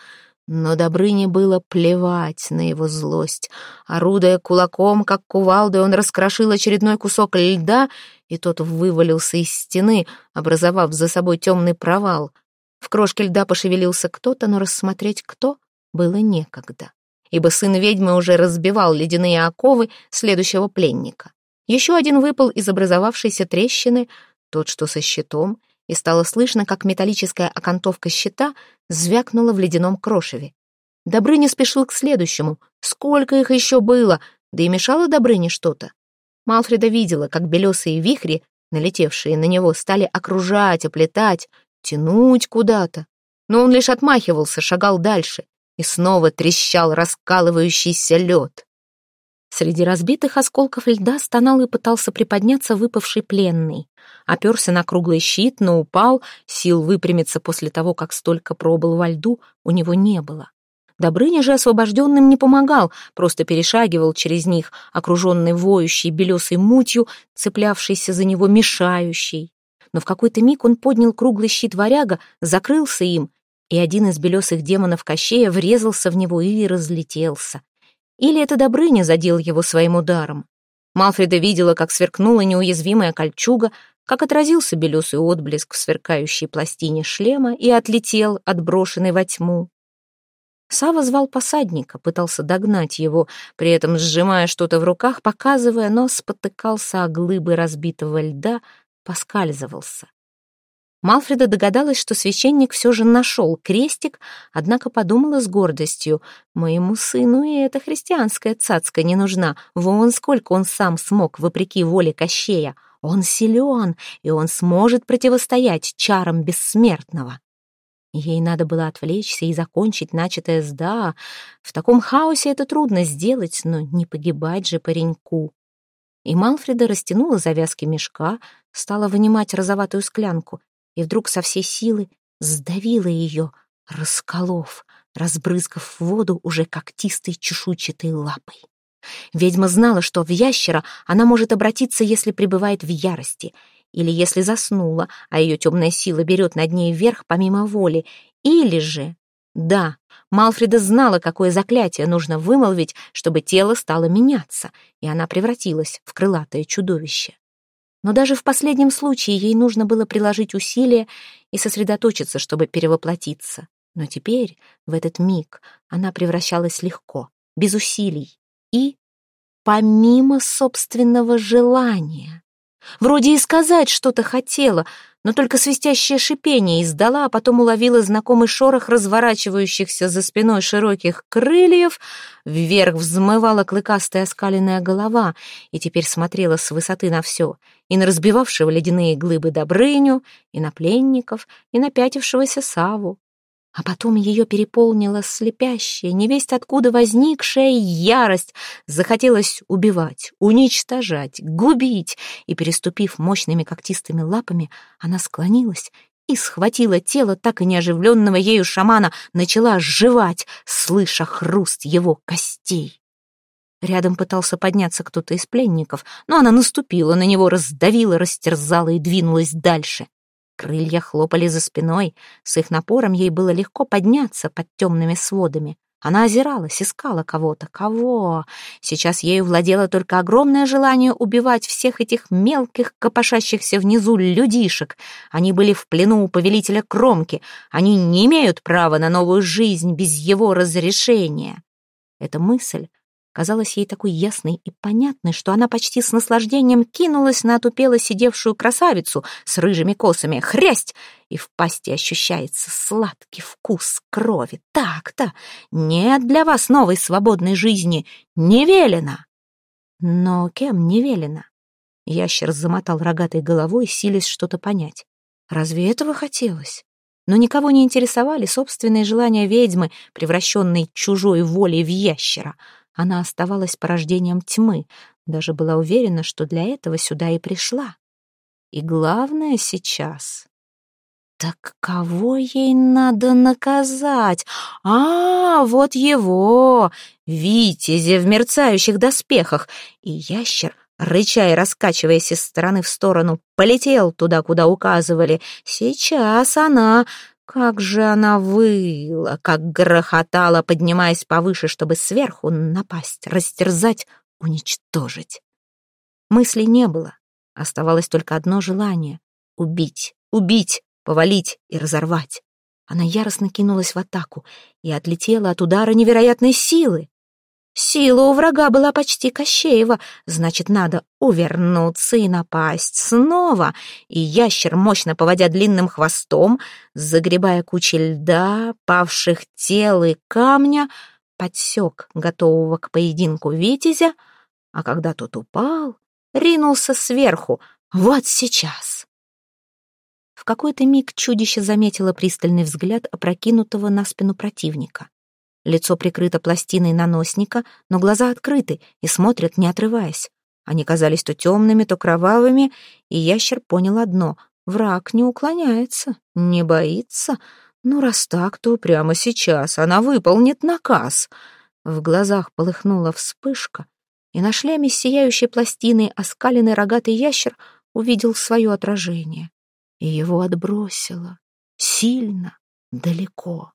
Но Добрыне было плевать на его злость. Орудуя кулаком, как кувалдой, он раскрошил очередной кусок льда, и тот вывалился из стены, образовав за собой темный провал. В крошке льда пошевелился кто-то, но рассмотреть кто было некогда, ибо сын ведьмы уже разбивал ледяные оковы следующего пленника. Еще один выпал из образовавшейся трещины, тот, что со щитом, и стало слышно, как металлическая окантовка щита звякнула в ледяном крошеве. Добрыня спешил к следующему. Сколько их еще было? Да и мешало Добрыне что-то. Малфреда видела, как белесые вихри, налетевшие на него, стали окружать, оплетать, тянуть куда-то. Но он лишь отмахивался, шагал дальше и снова трещал раскалывающийся лед. Среди разбитых осколков льда стонал и пытался приподняться выпавший пленный. Оперся на круглый щит, но упал, сил выпрямиться после того, как столько пробыл во льду, у него не было. Добрыня же освобожденным не помогал, просто перешагивал через них, окруженный воющей белесой мутью, цеплявшейся за него мешающей. Но в какой-то миг он поднял круглый щит варяга, закрылся им и один из белесых демонов Кощея врезался в него и разлетелся. Или это Добрыня задел его своим ударом. Малфреда видела, как сверкнула неуязвимая кольчуга, как отразился белесый отблеск в сверкающей пластине шлема и отлетел, отброшенный во тьму. Сава звал посадника, пытался догнать его, при этом сжимая что-то в руках, показывая, но спотыкался о глыбы разбитого льда, поскальзывался. Малфреда догадалась, что священник все же нашел крестик, однако подумала с гордостью. «Моему сыну и эта христианская цацка не нужна. Вон сколько он сам смог, вопреки воле Кощея. Он силен, и он сможет противостоять чарам бессмертного». Ей надо было отвлечься и закончить начатое с «да». В таком хаосе это трудно сделать, но не погибать же пареньку. И Малфреда растянула завязки мешка, стала вынимать розоватую склянку и вдруг со всей силы сдавила ее, расколов, разбрызгав воду уже когтистой чешуйчатой лапой. Ведьма знала, что в ящера она может обратиться, если пребывает в ярости, или если заснула, а ее темная сила берет над ней вверх помимо воли, или же... Да, Малфреда знала, какое заклятие нужно вымолвить, чтобы тело стало меняться, и она превратилась в крылатое чудовище. Но даже в последнем случае ей нужно было приложить усилия и сосредоточиться, чтобы перевоплотиться. Но теперь, в этот миг, она превращалась легко, без усилий и помимо собственного желания. Вроде и сказать что-то хотела, но только свистящее шипение издала, а потом уловила знакомый шорох разворачивающихся за спиной широких крыльев, вверх взмывала клыкастая оскаленная голова и теперь смотрела с высоты на все, и на разбивавшего ледяные глыбы Добрыню, и на пленников, и на пятившегося Саву. А потом ее переполнила слепящая, невесть откуда возникшая ярость. Захотелось убивать, уничтожать, губить, и, переступив мощными когтистыми лапами, она склонилась и схватила тело так и неоживленного ею шамана, начала сживать, слыша хруст его костей. Рядом пытался подняться кто-то из пленников, но она наступила на него, раздавила, растерзала и двинулась дальше. Крылья хлопали за спиной, с их напором ей было легко подняться под темными сводами. Она озиралась, искала кого-то. Кого? Сейчас ею владело только огромное желание убивать всех этих мелких, копошащихся внизу людишек. Они были в плену у повелителя Кромки. Они не имеют права на новую жизнь без его разрешения. Эта мысль казалась ей такой ясной и понятной, что она почти с наслаждением кинулась на отупело сидевшую красавицу с рыжими косами. Хрясть! И в пасти ощущается сладкий вкус крови. Так-то! Нет для вас новой свободной жизни. Не велено! Но кем не велено? Ящер замотал рогатой головой, силясь что-то понять. Разве этого хотелось? Но никого не интересовали собственные желания ведьмы, превращенной чужой волей в ящера — она оставалась порождением тьмы, даже была уверена, что для этого сюда и пришла. И главное сейчас... Так кого ей надо наказать? А, вот его, Витязя в мерцающих доспехах. И ящер, рыча и раскачиваясь из стороны в сторону, полетел туда, куда указывали. Сейчас она как же она выла, как грохотала, поднимаясь повыше, чтобы сверху напасть, растерзать, уничтожить. Мыслей не было. Оставалось только одно желание — убить, убить, повалить и разорвать. Она яростно кинулась в атаку и отлетела от удара невероятной силы. Сила у врага была почти Кощеева, значит, надо увернуться и напасть снова. И ящер, мощно поводя длинным хвостом, загребая кучи льда, павших тел и камня, подсек готового к поединку витязя, а когда тот упал, ринулся сверху. Вот сейчас. В какой-то миг чудище заметило пристальный взгляд опрокинутого на спину противника. Лицо прикрыто пластиной наносника, но глаза открыты и смотрят, не отрываясь. Они казались то темными, то кровавыми, и ящер понял одно — враг не уклоняется, не боится. Ну, раз так, то прямо сейчас она выполнит наказ. В глазах полыхнула вспышка, и на шлеме с сияющей пластиной оскаленный рогатый ящер увидел свое отражение. И его отбросило сильно, далеко.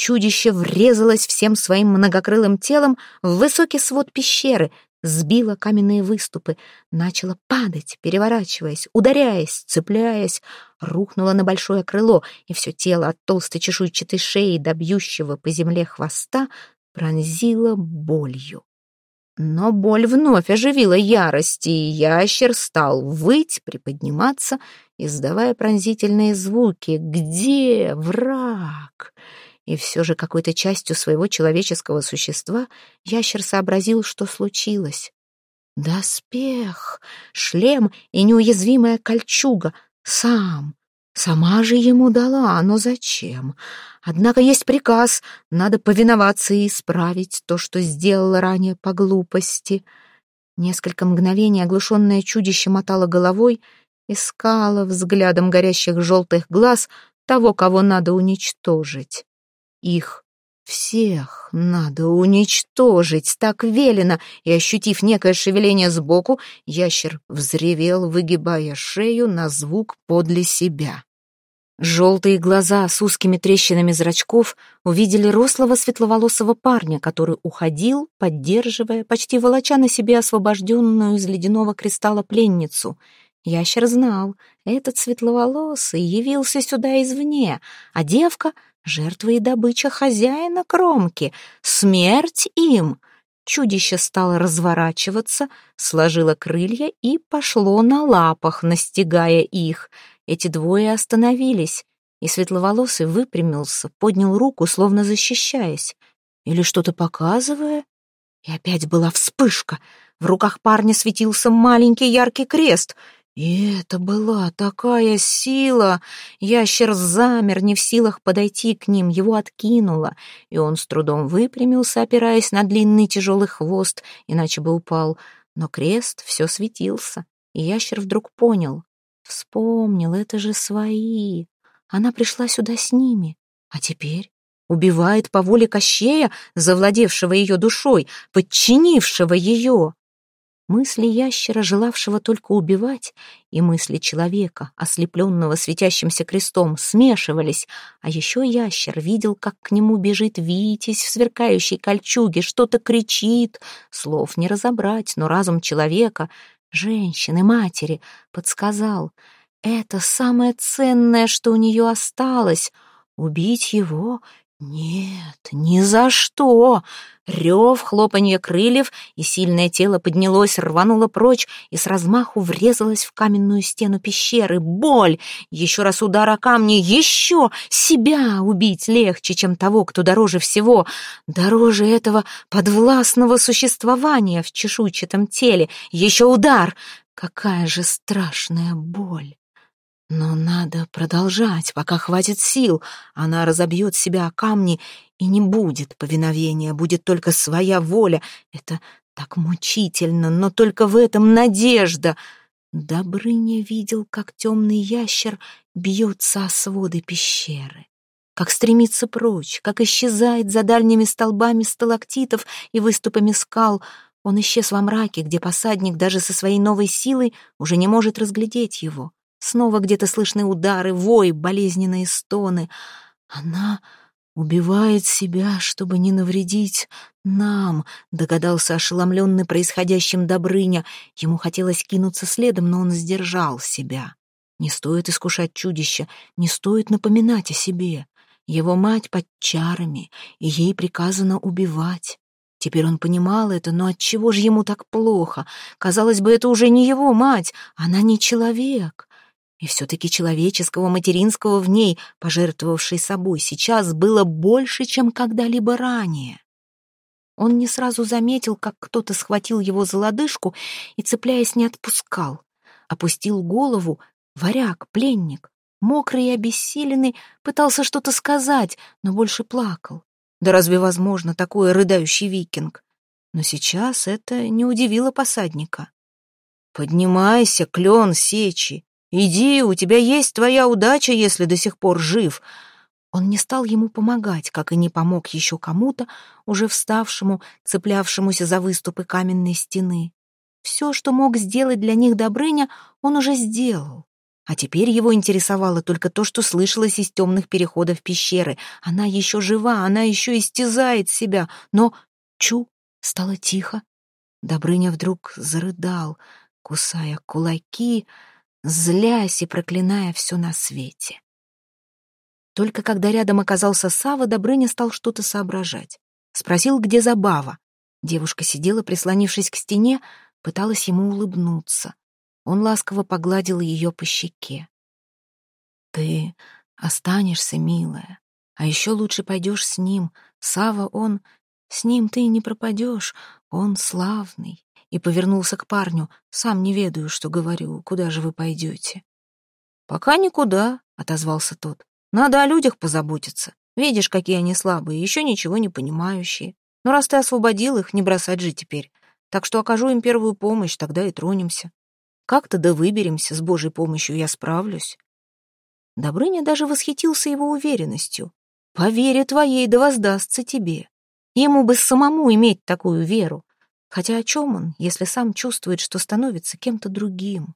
Чудище врезалось всем своим многокрылым телом в высокий свод пещеры, сбило каменные выступы, начало падать, переворачиваясь, ударяясь, цепляясь, рухнуло на большое крыло, и все тело от толстой чешуйчатой шеи до бьющего по земле хвоста пронзило болью. Но боль вновь оживила ярость, и ящер стал выть, приподниматься, издавая пронзительные звуки. «Где враг?» И все же какой-то частью своего человеческого существа ящер сообразил, что случилось. Доспех, шлем и неуязвимая кольчуга. Сам. Сама же ему дала, но зачем? Однако есть приказ, надо повиноваться и исправить то, что сделала ранее по глупости. Несколько мгновений оглушенное чудище мотало головой, искало взглядом горящих желтых глаз того, кого надо уничтожить. Их всех надо уничтожить, так велено, и, ощутив некое шевеление сбоку, ящер взревел, выгибая шею на звук подле себя. Желтые глаза с узкими трещинами зрачков увидели рослого светловолосого парня, который уходил, поддерживая, почти волоча на себе освобожденную из ледяного кристалла пленницу. Ящер знал, этот светловолосый явился сюда извне, а девка — Жертва и добыча хозяина кромки. Смерть им! Чудище стало разворачиваться, сложило крылья и пошло на лапах, настигая их. Эти двое остановились, и светловолосый выпрямился, поднял руку, словно защищаясь. Или что-то показывая. И опять была вспышка. В руках парня светился маленький яркий крест — и это была такая сила! Ящер замер, не в силах подойти к ним, его откинуло, и он с трудом выпрямился, опираясь на длинный тяжелый хвост, иначе бы упал. Но крест все светился, и ящер вдруг понял. Вспомнил, это же свои. Она пришла сюда с ними. А теперь убивает по воле Кощея, завладевшего ее душой, подчинившего ее. Мысли ящера, желавшего только убивать, и мысли человека, ослепленного светящимся крестом, смешивались, а еще ящер видел, как к нему бежит Витязь в сверкающей кольчуге, что-то кричит, слов не разобрать, но разум человека, женщины, матери, подсказал, это самое ценное, что у нее осталось, убить его нет, ни за что! Рев, хлопанье крыльев, и сильное тело поднялось, рвануло прочь и с размаху врезалось в каменную стену пещеры. Боль! Еще раз удар о камни, еще! Себя убить легче, чем того, кто дороже всего. Дороже этого подвластного существования в чешуйчатом теле. Еще удар! Какая же страшная боль! Но надо продолжать, пока хватит сил. Она разобьет себя о камни, и не будет повиновения, будет только своя воля. Это так мучительно, но только в этом надежда. Добрыня видел, как темный ящер бьется о своды пещеры, как стремится прочь, как исчезает за дальними столбами сталактитов и выступами скал. Он исчез во мраке, где посадник даже со своей новой силой уже не может разглядеть его. Снова где-то слышны удары, вой, болезненные стоны. Она убивает себя, чтобы не навредить нам, догадался ошеломленный происходящим Добрыня. Ему хотелось кинуться следом, но он сдержал себя. Не стоит искушать чудища, не стоит напоминать о себе. Его мать под чарами, и ей приказано убивать. Теперь он понимал это, но отчего же ему так плохо? Казалось бы, это уже не его мать, она не человек. И все-таки человеческого, материнского в ней, пожертвовавшей собой, сейчас было больше, чем когда-либо ранее. Он не сразу заметил, как кто-то схватил его за лодыжку и, цепляясь, не отпускал. Опустил голову, варяг, пленник, мокрый и обессиленный, пытался что-то сказать, но больше плакал. Да разве возможно такое рыдающий викинг? Но сейчас это не удивило посадника. «Поднимайся, клен сечи!» «Иди, у тебя есть твоя удача, если до сих пор жив». Он не стал ему помогать, как и не помог еще кому-то, уже вставшему, цеплявшемуся за выступы каменной стены. Все, что мог сделать для них Добрыня, он уже сделал. А теперь его интересовало только то, что слышалось из темных переходов пещеры. Она еще жива, она еще истязает себя. Но, чу, стало тихо. Добрыня вдруг зарыдал, кусая кулаки, злясь и проклиная все на свете. Только когда рядом оказался Сава, Добрыня стал что-то соображать. Спросил, где Забава. Девушка сидела, прислонившись к стене, пыталась ему улыбнуться. Он ласково погладил ее по щеке. «Ты останешься, милая, а еще лучше пойдешь с ним. Сава, он... С ним ты не пропадешь, он славный и повернулся к парню. «Сам не ведаю, что говорю. Куда же вы пойдете?» «Пока никуда», — отозвался тот. «Надо о людях позаботиться. Видишь, какие они слабые, еще ничего не понимающие. Но раз ты освободил их, не бросать же теперь. Так что окажу им первую помощь, тогда и тронемся. Как-то да выберемся, с Божьей помощью я справлюсь». Добрыня даже восхитился его уверенностью. «По вере твоей да воздастся тебе. Ему бы самому иметь такую веру. Хотя о чем он, если сам чувствует, что становится кем-то другим,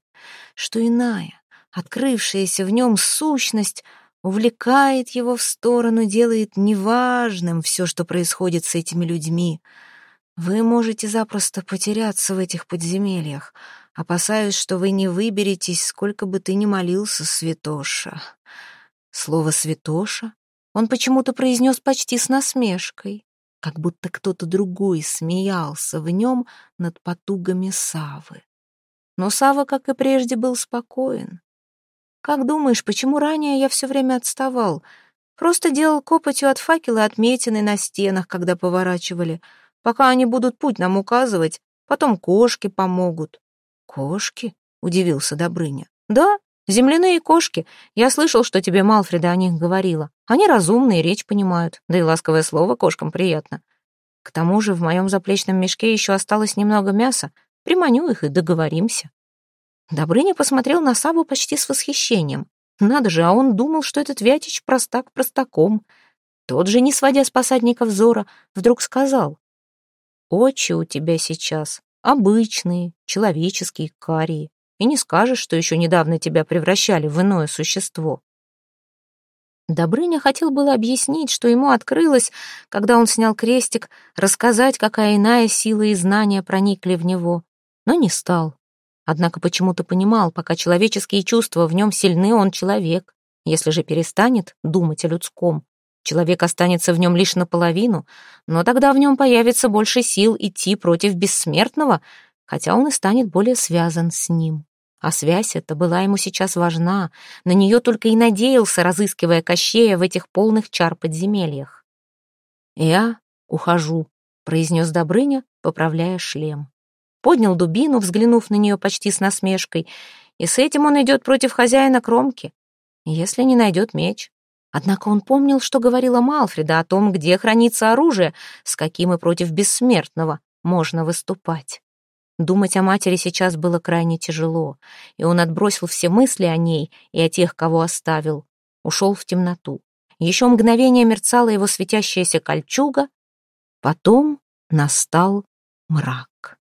что иная, открывшаяся в нем сущность увлекает его в сторону, делает неважным все, что происходит с этими людьми. Вы можете запросто потеряться в этих подземельях, опасаясь, что вы не выберетесь, сколько бы ты ни молился, святоша. Слово «святоша» он почему-то произнес почти с насмешкой как будто кто-то другой смеялся в нем над потугами Савы. Но Сава, как и прежде, был спокоен. «Как думаешь, почему ранее я все время отставал? Просто делал копотью от факела отметины на стенах, когда поворачивали. Пока они будут путь нам указывать, потом кошки помогут». «Кошки?» — удивился Добрыня. «Да, земляные кошки. Я слышал, что тебе Малфреда о них говорила. Они разумные, речь понимают, да и ласковое слово кошкам приятно. К тому же в моем заплечном мешке еще осталось немного мяса. Приманю их и договоримся. Добрыня посмотрел на Сабу почти с восхищением. Надо же, а он думал, что этот Вятич простак простаком. Тот же, не сводя с посадника взора, вдруг сказал. «Очи у тебя сейчас Обычные, человеческие, карие. И не скажешь, что еще недавно тебя превращали в иное существо. Добрыня хотел было объяснить, что ему открылось, когда он снял крестик, рассказать, какая иная сила и знания проникли в него, но не стал. Однако почему-то понимал, пока человеческие чувства в нем сильны, он человек. Если же перестанет думать о людском, человек останется в нем лишь наполовину, но тогда в нем появится больше сил идти против бессмертного, хотя он и станет более связан с ним. А связь эта была ему сейчас важна, на нее только и надеялся, разыскивая Кощея в этих полных чар подземельях. «Я ухожу», — произнес Добрыня, поправляя шлем. Поднял дубину, взглянув на нее почти с насмешкой, и с этим он идет против хозяина кромки, если не найдет меч. Однако он помнил, что говорила Малфреда о том, где хранится оружие, с каким и против бессмертного можно выступать. Думать о матери сейчас было крайне тяжело, и он отбросил все мысли о ней и о тех, кого оставил. Ушел в темноту. Еще мгновение мерцала его светящаяся кольчуга, потом настал мрак.